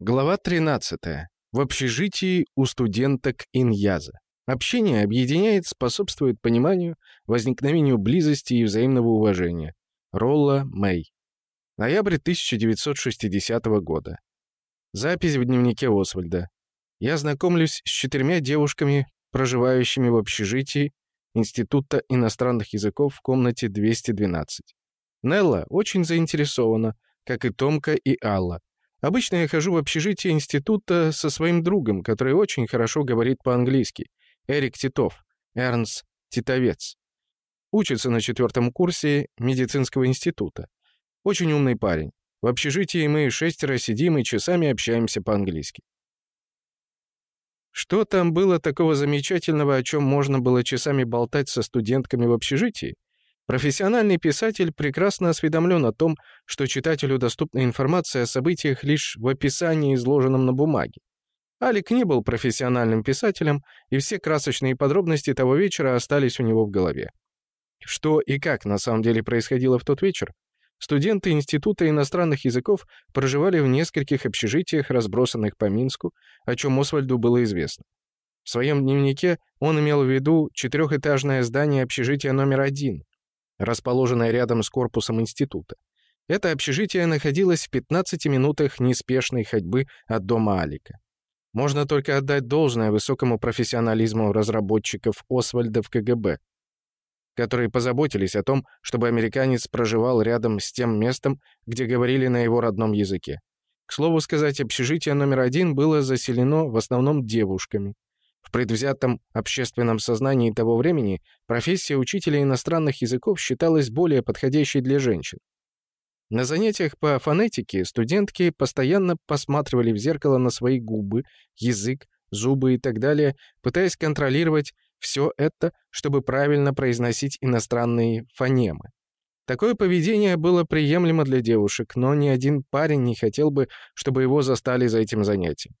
Глава 13. В общежитии у студенток Иньяза. Общение объединяет, способствует пониманию, возникновению близости и взаимного уважения. Ролла Мэй. Ноябрь 1960 года. Запись в дневнике Освальда. Я знакомлюсь с четырьмя девушками, проживающими в общежитии Института иностранных языков в комнате 212. Нелла очень заинтересована, как и Томка и Алла. Обычно я хожу в общежитие института со своим другом, который очень хорошо говорит по-английски. Эрик Титов. Эрнс Титовец. Учится на четвертом курсе медицинского института. Очень умный парень. В общежитии мы шестеро сидим и часами общаемся по-английски. Что там было такого замечательного, о чем можно было часами болтать со студентками в общежитии? Профессиональный писатель прекрасно осведомлен о том, что читателю доступна информация о событиях лишь в описании, изложенном на бумаге. Алик не был профессиональным писателем, и все красочные подробности того вечера остались у него в голове. Что и как на самом деле происходило в тот вечер? Студенты Института иностранных языков проживали в нескольких общежитиях, разбросанных по Минску, о чем Освальду было известно. В своем дневнике он имел в виду четырехэтажное здание общежития номер один, расположенное рядом с корпусом института. Это общежитие находилось в 15 минутах неспешной ходьбы от дома Алика. Можно только отдать должное высокому профессионализму разработчиков Освальда в КГБ, которые позаботились о том, чтобы американец проживал рядом с тем местом, где говорили на его родном языке. К слову сказать, общежитие номер один было заселено в основном девушками. В предвзятом общественном сознании того времени профессия учителя иностранных языков считалась более подходящей для женщин. На занятиях по фонетике студентки постоянно посматривали в зеркало на свои губы, язык, зубы и так далее, пытаясь контролировать все это, чтобы правильно произносить иностранные фонемы. Такое поведение было приемлемо для девушек, но ни один парень не хотел бы, чтобы его застали за этим занятием.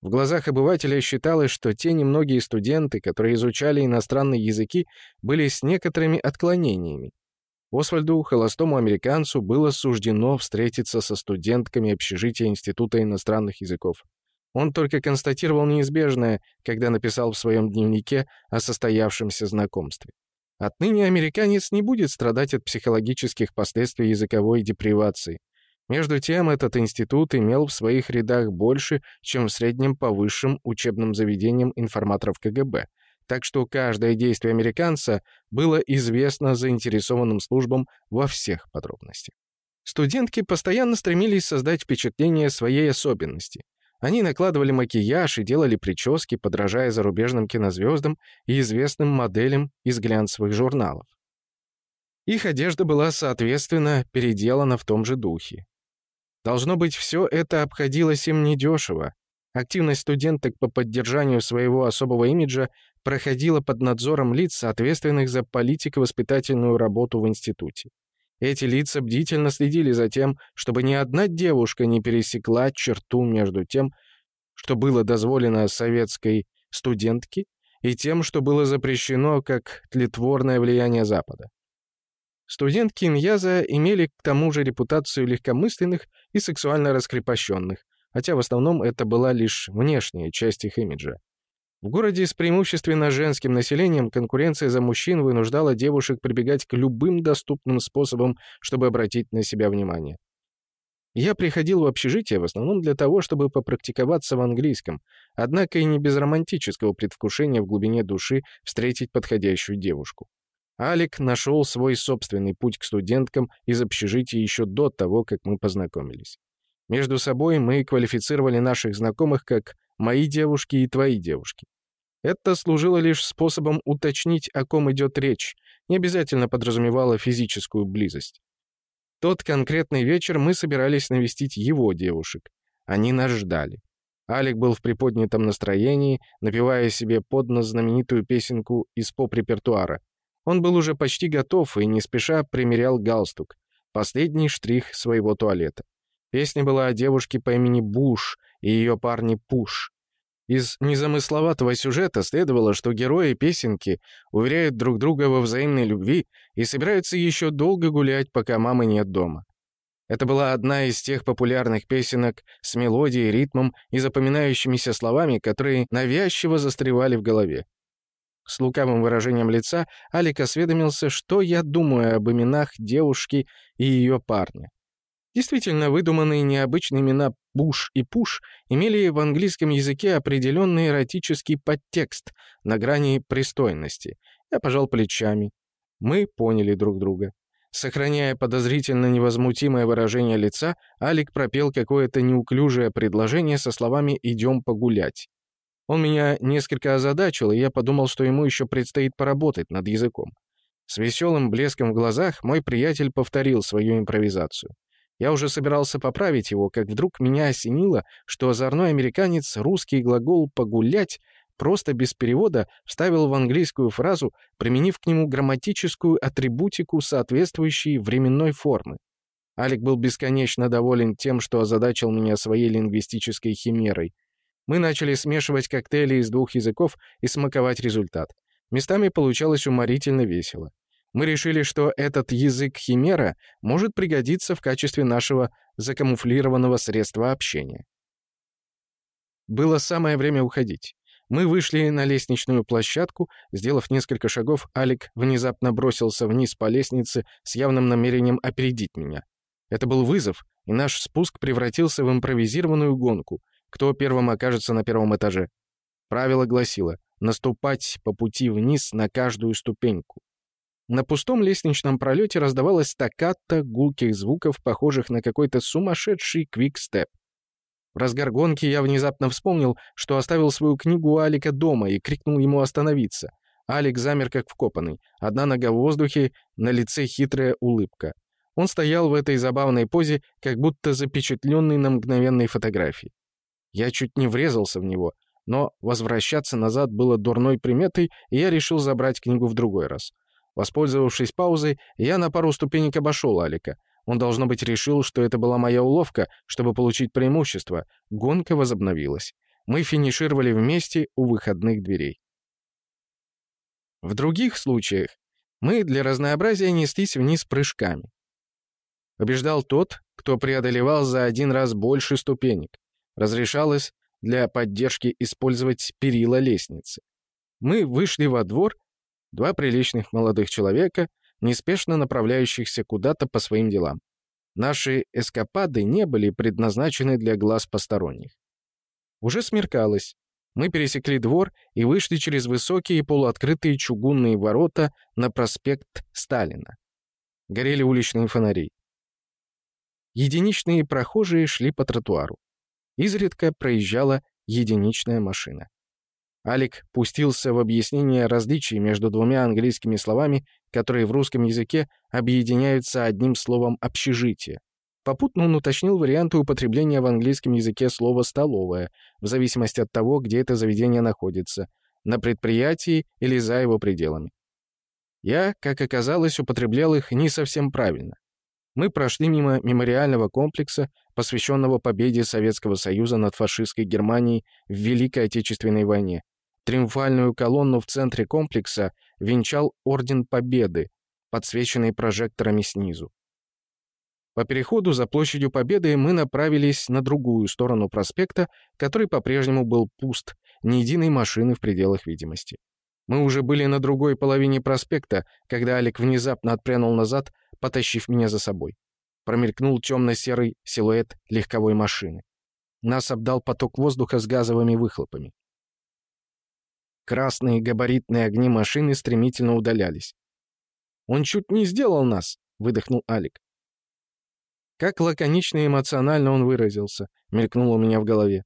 В глазах обывателя считалось, что те немногие студенты, которые изучали иностранные языки, были с некоторыми отклонениями. Освальду, холостому американцу, было суждено встретиться со студентками общежития Института иностранных языков. Он только констатировал неизбежное, когда написал в своем дневнике о состоявшемся знакомстве. Отныне американец не будет страдать от психологических последствий языковой депривации. Между тем, этот институт имел в своих рядах больше, чем в среднем по высшим учебным заведениям информаторов КГБ, так что каждое действие американца было известно заинтересованным службам во всех подробностях. Студентки постоянно стремились создать впечатление своей особенности. Они накладывали макияж и делали прически, подражая зарубежным кинозвездам и известным моделям из глянцевых журналов. Их одежда была, соответственно, переделана в том же духе. Должно быть, все это обходилось им недешево. Активность студенток по поддержанию своего особого имиджа проходила под надзором лиц, ответственных за политико-воспитательную работу в институте. Эти лица бдительно следили за тем, чтобы ни одна девушка не пересекла черту между тем, что было дозволено советской студентке, и тем, что было запрещено как тлетворное влияние Запада. Студентки Иньяза имели к тому же репутацию легкомысленных и сексуально раскрепощенных, хотя в основном это была лишь внешняя часть их имиджа. В городе с преимущественно женским населением конкуренция за мужчин вынуждала девушек прибегать к любым доступным способам, чтобы обратить на себя внимание. Я приходил в общежитие в основном для того, чтобы попрактиковаться в английском, однако и не без романтического предвкушения в глубине души встретить подходящую девушку. Алик нашел свой собственный путь к студенткам из общежития еще до того, как мы познакомились. Между собой мы квалифицировали наших знакомых как «мои девушки» и «твои девушки». Это служило лишь способом уточнить, о ком идет речь, не обязательно подразумевало физическую близость. Тот конкретный вечер мы собирались навестить его девушек. Они нас ждали. Алик был в приподнятом настроении, напевая себе под нос знаменитую песенку из поп-репертуара он был уже почти готов и не спеша примерял галстук, последний штрих своего туалета. Песня была о девушке по имени Буш и ее парне Пуш. Из незамысловатого сюжета следовало, что герои песенки уверяют друг друга во взаимной любви и собираются еще долго гулять, пока мамы нет дома. Это была одна из тех популярных песенок с мелодией, ритмом и запоминающимися словами, которые навязчиво застревали в голове. С лукавым выражением лица Алик осведомился, что я думаю об именах девушки и ее парня. Действительно, выдуманные необычные имена «Буш» и «Пуш» имели в английском языке определенный эротический подтекст на грани пристойности. Я пожал плечами. Мы поняли друг друга. Сохраняя подозрительно невозмутимое выражение лица, Алик пропел какое-то неуклюжее предложение со словами «идем погулять». Он меня несколько озадачил, и я подумал, что ему еще предстоит поработать над языком. С веселым блеском в глазах мой приятель повторил свою импровизацию. Я уже собирался поправить его, как вдруг меня осенило, что озорной американец русский глагол «погулять» просто без перевода вставил в английскую фразу, применив к нему грамматическую атрибутику соответствующей временной формы. Алик был бесконечно доволен тем, что озадачил меня своей лингвистической химерой — мы начали смешивать коктейли из двух языков и смаковать результат. Местами получалось уморительно весело. Мы решили, что этот язык химера может пригодиться в качестве нашего закамуфлированного средства общения. Было самое время уходить. Мы вышли на лестничную площадку. Сделав несколько шагов, Алик внезапно бросился вниз по лестнице с явным намерением опередить меня. Это был вызов, и наш спуск превратился в импровизированную гонку — кто первым окажется на первом этаже. Правило гласило наступать по пути вниз на каждую ступеньку. На пустом лестничном пролете раздавалось стаккато гулких звуков, похожих на какой-то сумасшедший квикстеп. В разгар гонки я внезапно вспомнил, что оставил свою книгу у Алика дома и крикнул ему остановиться. Алик замер как вкопанный, одна нога в воздухе, на лице хитрая улыбка. Он стоял в этой забавной позе, как будто запечатленный на мгновенной фотографии. Я чуть не врезался в него, но возвращаться назад было дурной приметой, и я решил забрать книгу в другой раз. Воспользовавшись паузой, я на пару ступенек обошел Алика. Он, должно быть, решил, что это была моя уловка, чтобы получить преимущество. Гонка возобновилась. Мы финишировали вместе у выходных дверей. В других случаях мы для разнообразия неслись вниз прыжками. Побеждал тот, кто преодолевал за один раз больше ступенек. Разрешалось для поддержки использовать перила лестницы. Мы вышли во двор, два приличных молодых человека, неспешно направляющихся куда-то по своим делам. Наши эскапады не были предназначены для глаз посторонних. Уже смеркалось. Мы пересекли двор и вышли через высокие полуоткрытые чугунные ворота на проспект Сталина. Горели уличные фонари. Единичные прохожие шли по тротуару. Изредка проезжала единичная машина. Алик пустился в объяснение различий между двумя английскими словами, которые в русском языке объединяются одним словом «общежитие». Попутно он уточнил варианты употребления в английском языке слова «столовая», в зависимости от того, где это заведение находится, на предприятии или за его пределами. Я, как оказалось, употреблял их не совсем правильно. Мы прошли мимо мемориального комплекса, посвященного победе Советского Союза над фашистской Германией в Великой Отечественной войне. Триумфальную колонну в центре комплекса венчал Орден Победы, подсвеченный прожекторами снизу. По переходу за площадью Победы мы направились на другую сторону проспекта, который по-прежнему был пуст, ни единой машины в пределах видимости. Мы уже были на другой половине проспекта, когда Алик внезапно отпрянул назад, потащив меня за собой. Промелькнул темно-серый силуэт легковой машины. Нас обдал поток воздуха с газовыми выхлопами. Красные габаритные огни машины стремительно удалялись. «Он чуть не сделал нас!» — выдохнул Алик. Как лаконично и эмоционально он выразился, мелькнуло у меня в голове.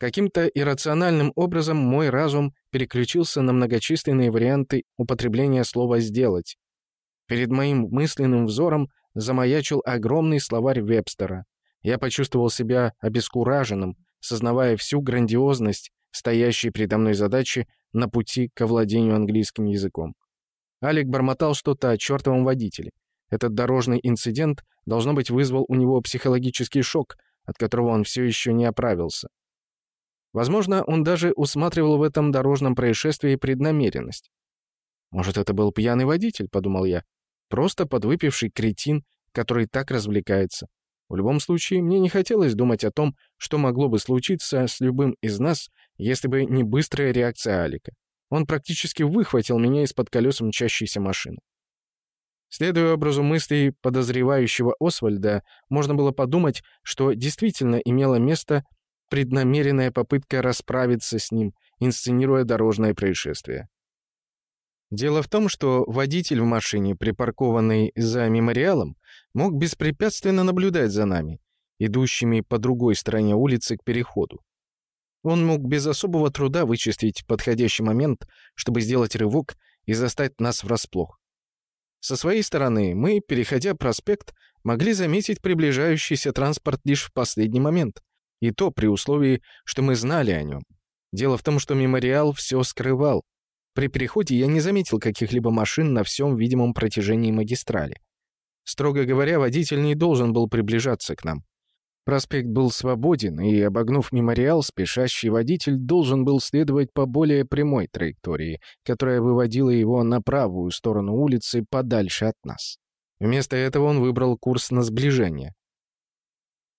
Каким-то иррациональным образом мой разум переключился на многочисленные варианты употребления слова «сделать». Перед моим мысленным взором замаячил огромный словарь Вебстера. Я почувствовал себя обескураженным, сознавая всю грандиозность стоящей передо мной задачи на пути к овладению английским языком. Алик бормотал что-то о чертовом водителе. Этот дорожный инцидент, должно быть, вызвал у него психологический шок, от которого он все еще не оправился. Возможно, он даже усматривал в этом дорожном происшествии преднамеренность. «Может, это был пьяный водитель?» — подумал я. «Просто подвыпивший кретин, который так развлекается. В любом случае, мне не хотелось думать о том, что могло бы случиться с любым из нас, если бы не быстрая реакция Алика. Он практически выхватил меня из-под колес мчащейся машины. Следуя образу мыслей подозревающего Освальда, можно было подумать, что действительно имела место преднамеренная попытка расправиться с ним, инсценируя дорожное происшествие. Дело в том, что водитель в машине, припаркованный за мемориалом, мог беспрепятственно наблюдать за нами, идущими по другой стороне улицы к переходу. Он мог без особого труда вычистить подходящий момент, чтобы сделать рывок и застать нас врасплох. Со своей стороны, мы, переходя проспект, могли заметить приближающийся транспорт лишь в последний момент, и то при условии, что мы знали о нем. Дело в том, что мемориал все скрывал. При переходе я не заметил каких-либо машин на всем видимом протяжении магистрали. Строго говоря, водитель не должен был приближаться к нам. Проспект был свободен, и, обогнув мемориал, спешащий водитель должен был следовать по более прямой траектории, которая выводила его на правую сторону улицы подальше от нас. Вместо этого он выбрал курс на сближение.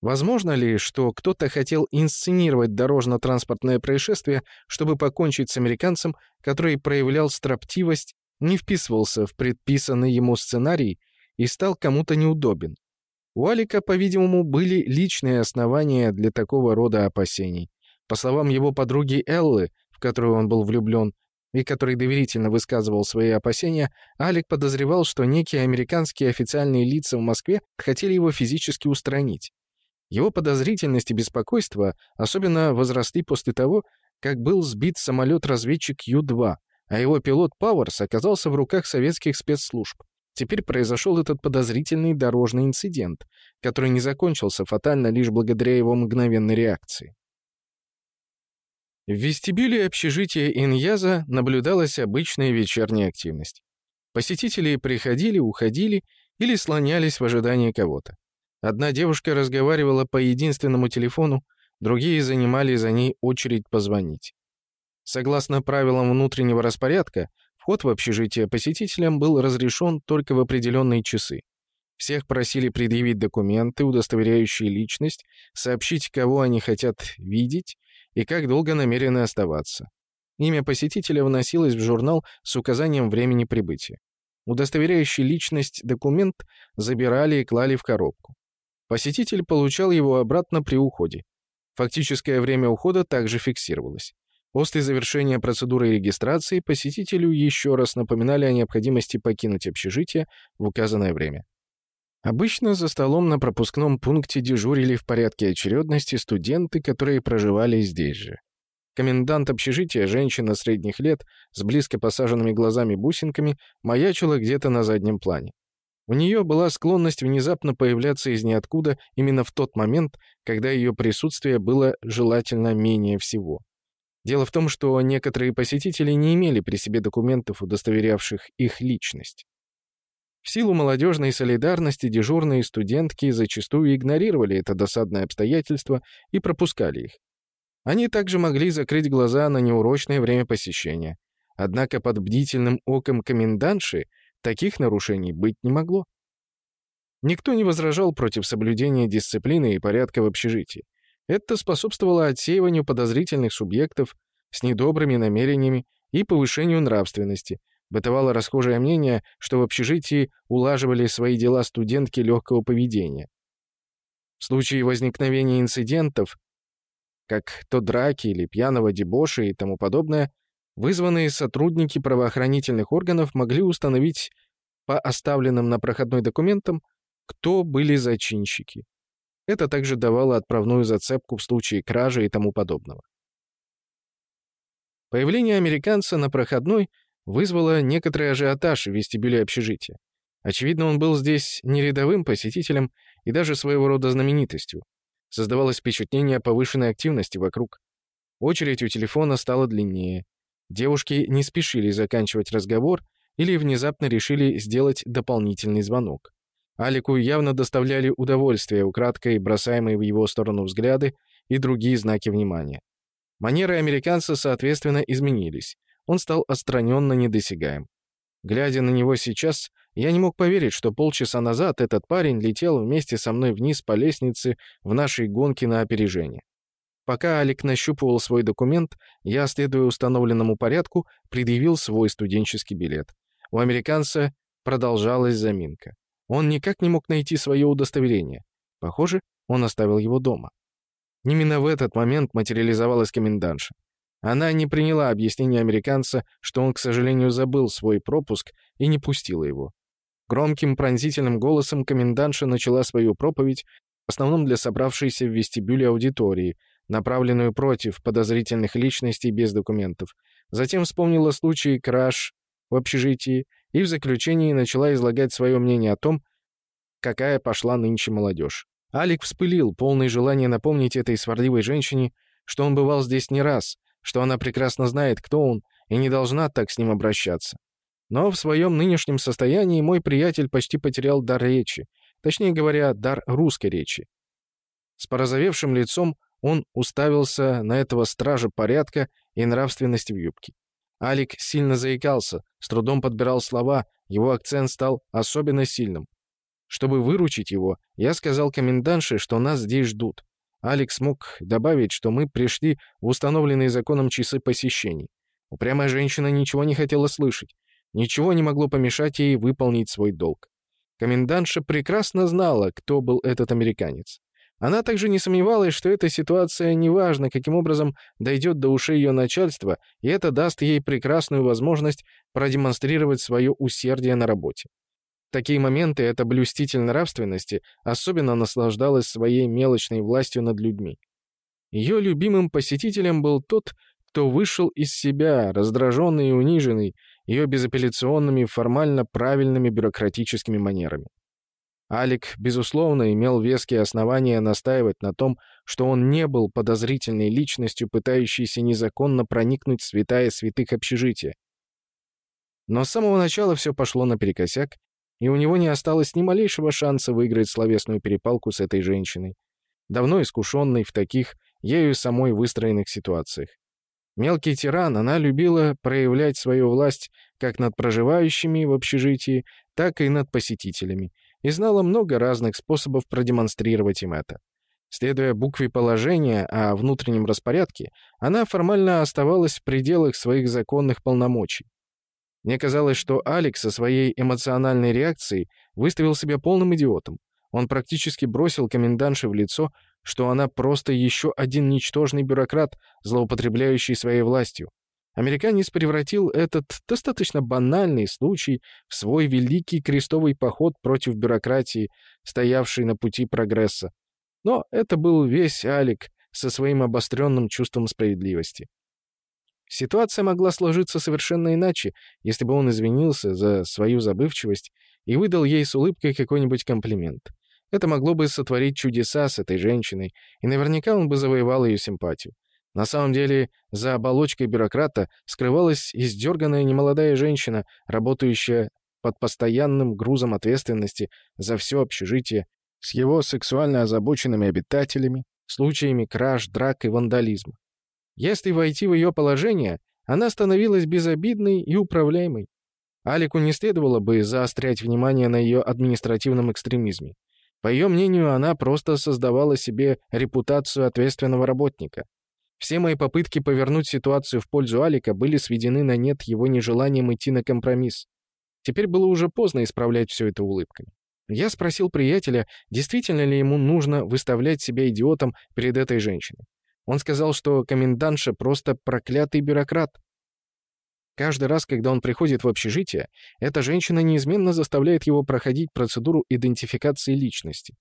Возможно ли, что кто-то хотел инсценировать дорожно-транспортное происшествие, чтобы покончить с американцем, который проявлял строптивость, не вписывался в предписанный ему сценарий и стал кому-то неудобен? У Алика, по-видимому, были личные основания для такого рода опасений. По словам его подруги Эллы, в которую он был влюблен, и который доверительно высказывал свои опасения, Алик подозревал, что некие американские официальные лица в Москве хотели его физически устранить. Его подозрительность и беспокойство особенно возросли после того, как был сбит самолет-разведчик Ю-2, а его пилот Пауэрс оказался в руках советских спецслужб. Теперь произошел этот подозрительный дорожный инцидент, который не закончился фатально лишь благодаря его мгновенной реакции. В вестибюле общежития Иньяза наблюдалась обычная вечерняя активность. Посетители приходили, уходили или слонялись в ожидании кого-то. Одна девушка разговаривала по единственному телефону, другие занимали за ней очередь позвонить. Согласно правилам внутреннего распорядка, Вход в общежитие посетителям был разрешен только в определенные часы. Всех просили предъявить документы, удостоверяющие личность, сообщить, кого они хотят видеть и как долго намерены оставаться. Имя посетителя вносилось в журнал с указанием времени прибытия. Удостоверяющий личность документ забирали и клали в коробку. Посетитель получал его обратно при уходе. Фактическое время ухода также фиксировалось. После завершения процедуры регистрации посетителю еще раз напоминали о необходимости покинуть общежитие в указанное время. Обычно за столом на пропускном пункте дежурили в порядке очередности студенты, которые проживали здесь же. Комендант общежития, женщина средних лет, с близко посаженными глазами-бусинками, маячила где-то на заднем плане. У нее была склонность внезапно появляться из ниоткуда именно в тот момент, когда ее присутствие было желательно менее всего. Дело в том, что некоторые посетители не имели при себе документов, удостоверявших их личность. В силу молодежной солидарности дежурные студентки зачастую игнорировали это досадное обстоятельство и пропускали их. Они также могли закрыть глаза на неурочное время посещения. Однако под бдительным оком комендантши таких нарушений быть не могло. Никто не возражал против соблюдения дисциплины и порядка в общежитии. Это способствовало отсеиванию подозрительных субъектов с недобрыми намерениями и повышению нравственности. Бытовало расхожее мнение, что в общежитии улаживали свои дела студентки легкого поведения. В случае возникновения инцидентов, как то драки или пьяного дебоша и тому подобное, вызванные сотрудники правоохранительных органов могли установить по оставленным на проходной документам, кто были зачинщики. Это также давало отправную зацепку в случае кражи и тому подобного. Появление американца на проходной вызвало некоторый ажиотаж в вестибюле общежития. Очевидно, он был здесь не рядовым посетителем и даже своего рода знаменитостью. Создавалось впечатление повышенной активности вокруг. Очередь у телефона стала длиннее. Девушки не спешили заканчивать разговор или внезапно решили сделать дополнительный звонок. Алику явно доставляли удовольствие украдкой бросаемые в его сторону взгляды и другие знаки внимания. Манеры американца, соответственно, изменились. Он стал отстраненно недосягаем. Глядя на него сейчас, Я не мог поверить, что полчаса назад этот парень летел вместе со мной вниз по лестнице в нашей гонке на опережение. Пока Алик нащупывал свой документ, я, следуя установленному порядку, предъявил свой студенческий билет. У американца продолжалась заминка. Он никак не мог найти свое удостоверение. Похоже, он оставил его дома. Именно в этот момент материализовалась комендантша. Она не приняла объяснение американца, что он, к сожалению, забыл свой пропуск и не пустила его. Громким пронзительным голосом комендантша начала свою проповедь, в основном для собравшейся в вестибюле аудитории, направленную против подозрительных личностей без документов. Затем вспомнила случай краж в общежитии и в заключении начала излагать свое мнение о том, какая пошла нынче молодежь. Алик вспылил, полный желания напомнить этой сварливой женщине, что он бывал здесь не раз, что она прекрасно знает, кто он, и не должна так с ним обращаться. Но в своем нынешнем состоянии мой приятель почти потерял дар речи, точнее говоря, дар русской речи. С порозовевшим лицом он уставился на этого стража порядка и нравственности в юбке. Алик сильно заикался, с трудом подбирал слова, его акцент стал особенно сильным. Чтобы выручить его, я сказал комендантше, что нас здесь ждут. Алекс мог добавить, что мы пришли в установленные законом часы посещений. Упрямая женщина ничего не хотела слышать. Ничего не могло помешать ей выполнить свой долг. Комендантша прекрасно знала, кто был этот американец. Она также не сомневалась, что эта ситуация, неважно каким образом, дойдет до ушей ее начальства, и это даст ей прекрасную возможность продемонстрировать свое усердие на работе. В такие моменты эта блюститель нравственности особенно наслаждалась своей мелочной властью над людьми. Ее любимым посетителем был тот, кто вышел из себя, раздраженный и униженный, ее безапелляционными, формально правильными бюрократическими манерами. Алик, безусловно, имел веские основания настаивать на том, что он не был подозрительной личностью, пытающейся незаконно проникнуть в святая святых общежития. Но с самого начала все пошло наперекосяк, и у него не осталось ни малейшего шанса выиграть словесную перепалку с этой женщиной, давно искушенной в таких, ею самой выстроенных ситуациях. Мелкий тиран, она любила проявлять свою власть как над проживающими в общежитии, так и над посетителями, и знала много разных способов продемонстрировать им это. Следуя букве положения о внутреннем распорядке, она формально оставалась в пределах своих законных полномочий. Мне казалось, что Алекс со своей эмоциональной реакцией выставил себя полным идиотом. Он практически бросил комендантше в лицо, что она просто еще один ничтожный бюрократ, злоупотребляющий своей властью. Американец превратил этот достаточно банальный случай в свой великий крестовый поход против бюрократии, стоявшей на пути прогресса. Но это был весь Алик со своим обостренным чувством справедливости. Ситуация могла сложиться совершенно иначе, если бы он извинился за свою забывчивость и выдал ей с улыбкой какой-нибудь комплимент. Это могло бы сотворить чудеса с этой женщиной, и наверняка он бы завоевал ее симпатию. На самом деле, за оболочкой бюрократа скрывалась издерганная немолодая женщина, работающая под постоянным грузом ответственности за все общежитие, с его сексуально озабоченными обитателями, случаями краж, драк и вандализма. Если войти в ее положение, она становилась безобидной и управляемой. Алику не следовало бы заострять внимание на ее административном экстремизме. По ее мнению, она просто создавала себе репутацию ответственного работника. Все мои попытки повернуть ситуацию в пользу Алика были сведены на нет его нежеланием идти на компромисс. Теперь было уже поздно исправлять все это улыбками. Я спросил приятеля, действительно ли ему нужно выставлять себя идиотом перед этой женщиной. Он сказал, что комендантша просто проклятый бюрократ. Каждый раз, когда он приходит в общежитие, эта женщина неизменно заставляет его проходить процедуру идентификации личности.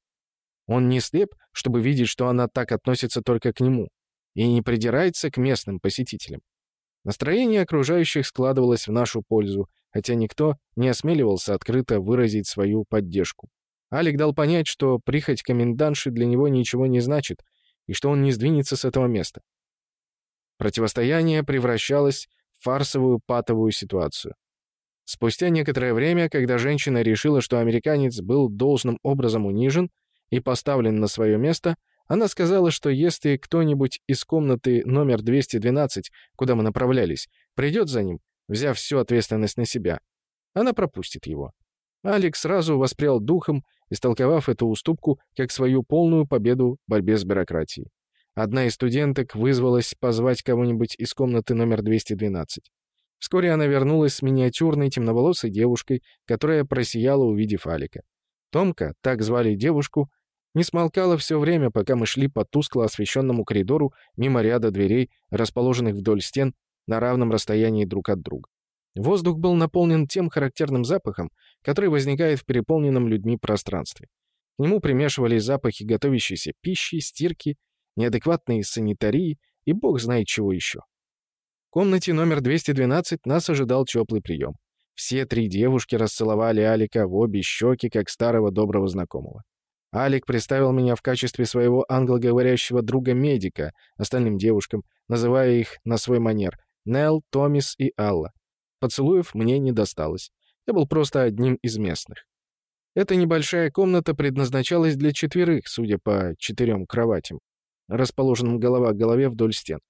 Он не слеп, чтобы видеть, что она так относится только к нему и не придирается к местным посетителям. Настроение окружающих складывалось в нашу пользу, хотя никто не осмеливался открыто выразить свою поддержку. Алик дал понять, что прихоть комендантши для него ничего не значит, и что он не сдвинется с этого места. Противостояние превращалось в фарсовую патовую ситуацию. Спустя некоторое время, когда женщина решила, что американец был должным образом унижен и поставлен на свое место, она сказала, что если кто-нибудь из комнаты номер 212, куда мы направлялись, придет за ним, взяв всю ответственность на себя, она пропустит его. Алекс сразу воспрял духом, истолковав эту уступку как свою полную победу в борьбе с бюрократией. Одна из студенток вызвалась позвать кого-нибудь из комнаты номер 212. Вскоре она вернулась с миниатюрной темноволосой девушкой, которая просияла, увидев Алика. Томка, так звали девушку, не смолкала все время, пока мы шли по тускло освещенному коридору мимо ряда дверей, расположенных вдоль стен на равном расстоянии друг от друга. Воздух был наполнен тем характерным запахом, который возникает в переполненном людьми пространстве. К нему примешивались запахи готовящейся пищи, стирки, неадекватной санитарии и бог знает чего еще. В комнате номер 212 нас ожидал теплый прием. Все три девушки расцеловали Алика в обе щеки, как старого доброго знакомого. Алик представил меня в качестве своего англоговорящего друга-медика остальным девушкам, называя их на свой манер — Нелл, Томис и Алла. Поцелуев мне не досталось. Я был просто одним из местных. Эта небольшая комната предназначалась для четверых, судя по четырем кроватям, расположенным голова к голове вдоль стен.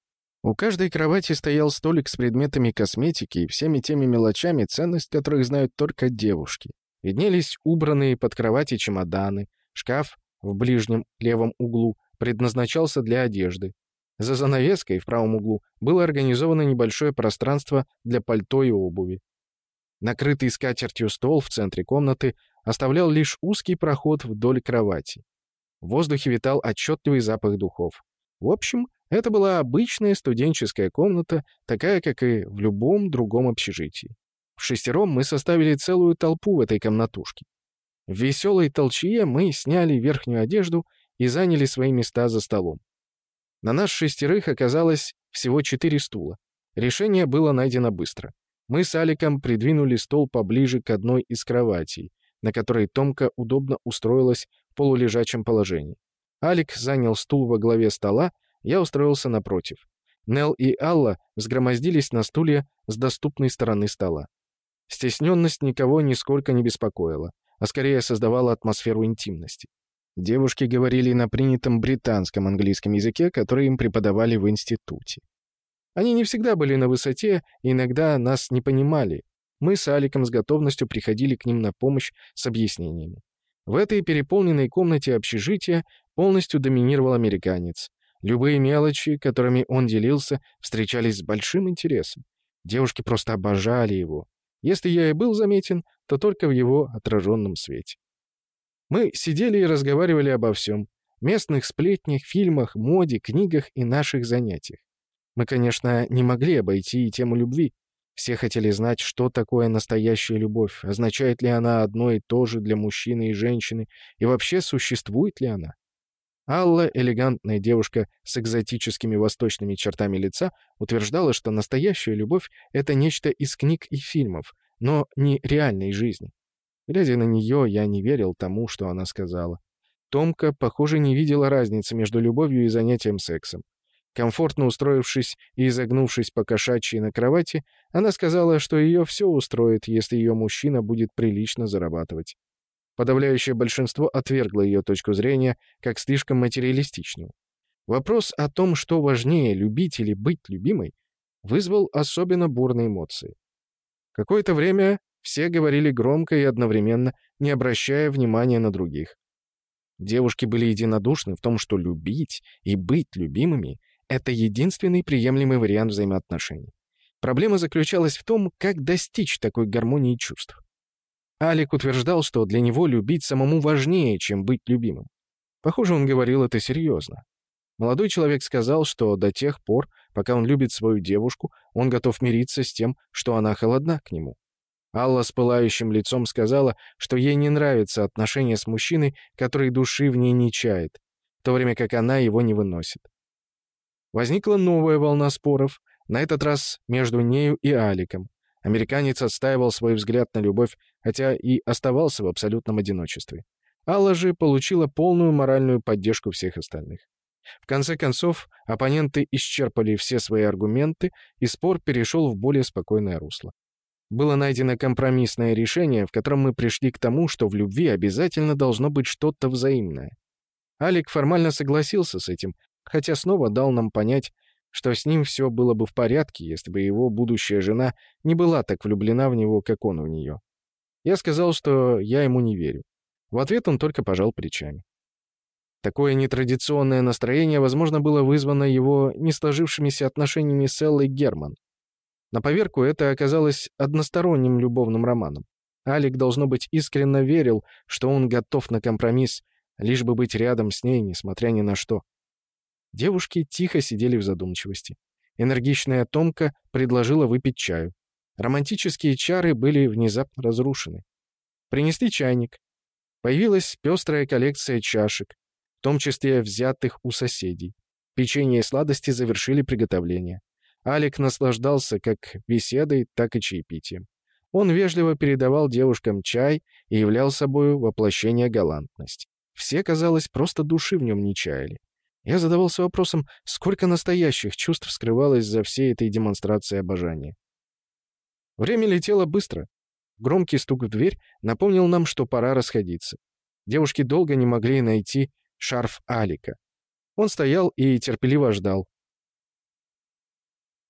У каждой кровати стоял столик с предметами косметики и всеми теми мелочами, ценность которых знают только девушки. Виднелись убранные под кровати чемоданы, шкаф в ближнем левом углу предназначался для одежды. За занавеской в правом углу было организовано небольшое пространство для пальто и обуви. Накрытый скатертью стол в центре комнаты оставлял лишь узкий проход вдоль кровати. В воздухе витал отчетливый запах духов. В общем, это была обычная студенческая комната, такая, как и в любом другом общежитии. В шестером мы составили целую толпу в этой комнатушке. В веселой толчье мы сняли верхнюю одежду и заняли свои места за столом. На нас шестерых оказалось всего четыре стула. Решение было найдено быстро. Мы с Аликом придвинули стол поближе к одной из кроватей, на которой Томка удобно устроилась в полулежачем положении. Алик занял стул во главе стола, я устроился напротив. Нел и Алла сгромоздились на стуле с доступной стороны стола. Стесненность никого нисколько не беспокоила, а скорее создавала атмосферу интимности. Девушки говорили на принятом британском английском языке, который им преподавали в институте. Они не всегда были на высоте иногда нас не понимали. Мы с Аликом с готовностью приходили к ним на помощь с объяснениями. В этой переполненной комнате общежития полностью доминировал американец. Любые мелочи, которыми он делился, встречались с большим интересом. Девушки просто обожали его. Если я и был заметен, то только в его отраженном свете. Мы сидели и разговаривали обо всем. Местных сплетнях, фильмах, моде, книгах и наших занятиях. Мы, конечно, не могли обойти и тему любви. Все хотели знать, что такое настоящая любовь, означает ли она одно и то же для мужчины и женщины, и вообще существует ли она. Алла, элегантная девушка с экзотическими восточными чертами лица, утверждала, что настоящая любовь — это нечто из книг и фильмов, но не реальной жизни. Глядя на нее, я не верил тому, что она сказала. Томка, похоже, не видела разницы между любовью и занятием сексом. Комфортно устроившись и изогнувшись по кошачьи на кровати, она сказала, что ее все устроит, если ее мужчина будет прилично зарабатывать. Подавляющее большинство отвергло ее точку зрения как слишком материалистичную. Вопрос о том, что важнее, любить или быть любимой, вызвал особенно бурные эмоции. Какое-то время все говорили громко и одновременно, не обращая внимания на других. Девушки были единодушны в том, что любить и быть любимыми — это единственный приемлемый вариант взаимоотношений. Проблема заключалась в том, как достичь такой гармонии чувств. Алик утверждал, что для него любить самому важнее, чем быть любимым. Похоже, он говорил это серьезно. Молодой человек сказал, что до тех пор, пока он любит свою девушку, он готов мириться с тем, что она холодна к нему. Алла с пылающим лицом сказала, что ей не нравится отношение с мужчиной, который души в ней не чает, в то время как она его не выносит. Возникла новая волна споров, на этот раз между нею и Аликом. Американец отстаивал свой взгляд на любовь, хотя и оставался в абсолютном одиночестве. Алла же получила полную моральную поддержку всех остальных. В конце концов, оппоненты исчерпали все свои аргументы, и спор перешел в более спокойное русло. Было найдено компромиссное решение, в котором мы пришли к тому, что в любви обязательно должно быть что-то взаимное. Алик формально согласился с этим, хотя снова дал нам понять, что с ним все было бы в порядке, если бы его будущая жена не была так влюблена в него, как он в нее. Я сказал, что я ему не верю. В ответ он только пожал плечами. Такое нетрадиционное настроение, возможно, было вызвано его не сложившимися отношениями с Эллой Герман. На поверку это оказалось односторонним любовным романом. Алик, должно быть, искренне верил, что он готов на компромисс, лишь бы быть рядом с ней, несмотря ни на что. Девушки тихо сидели в задумчивости. Энергичная Томка предложила выпить чаю. Романтические чары были внезапно разрушены. Принесли чайник. Появилась пестрая коллекция чашек, в том числе взятых у соседей. Печенье и сладости завершили приготовление. Алик наслаждался как беседой, так и чаепитием. Он вежливо передавал девушкам чай и являл собою воплощение галантности. Все, казалось, просто души в нем не чаяли. Я задавался вопросом, сколько настоящих чувств скрывалось за всей этой демонстрацией обожания. Время летело быстро. Громкий стук в дверь напомнил нам, что пора расходиться. Девушки долго не могли найти шарф Алика. Он стоял и терпеливо ждал.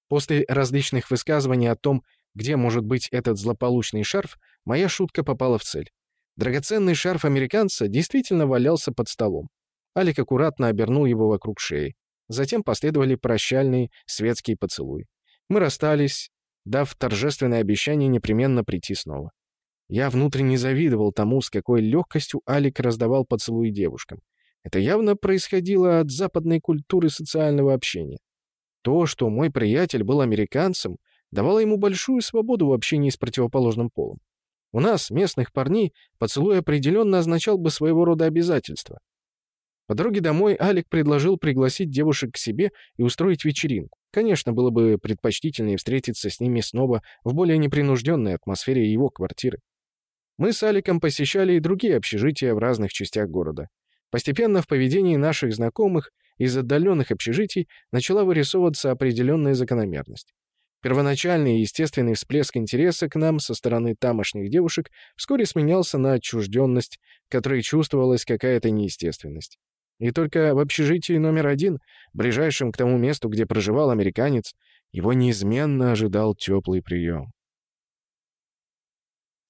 После различных высказываний о том, где может быть этот злополучный шарф, моя шутка попала в цель. Драгоценный шарф американца действительно валялся под столом. Алик аккуратно обернул его вокруг шеи. Затем последовали прощальные светские поцелуи. Мы расстались, дав торжественное обещание непременно прийти снова. Я внутренне завидовал тому, с какой легкостью Алик раздавал поцелуи девушкам. Это явно происходило от западной культуры социального общения. То, что мой приятель был американцем, давало ему большую свободу в общении с противоположным полом. У нас, местных парней, поцелуй определенно означал бы своего рода обязательство. По дороге домой Алик предложил пригласить девушек к себе и устроить вечеринку. Конечно, было бы предпочтительнее встретиться с ними снова в более непринужденной атмосфере его квартиры. Мы с Аликом посещали и другие общежития в разных частях города. Постепенно в поведении наших знакомых из отдаленных общежитий начала вырисовываться определенная закономерность. Первоначальный и естественный всплеск интереса к нам со стороны тамошних девушек вскоре сменялся на отчужденность, которой чувствовалась какая-то неестественность. И только в общежитии номер один, ближайшем к тому месту, где проживал американец, его неизменно ожидал теплый прием.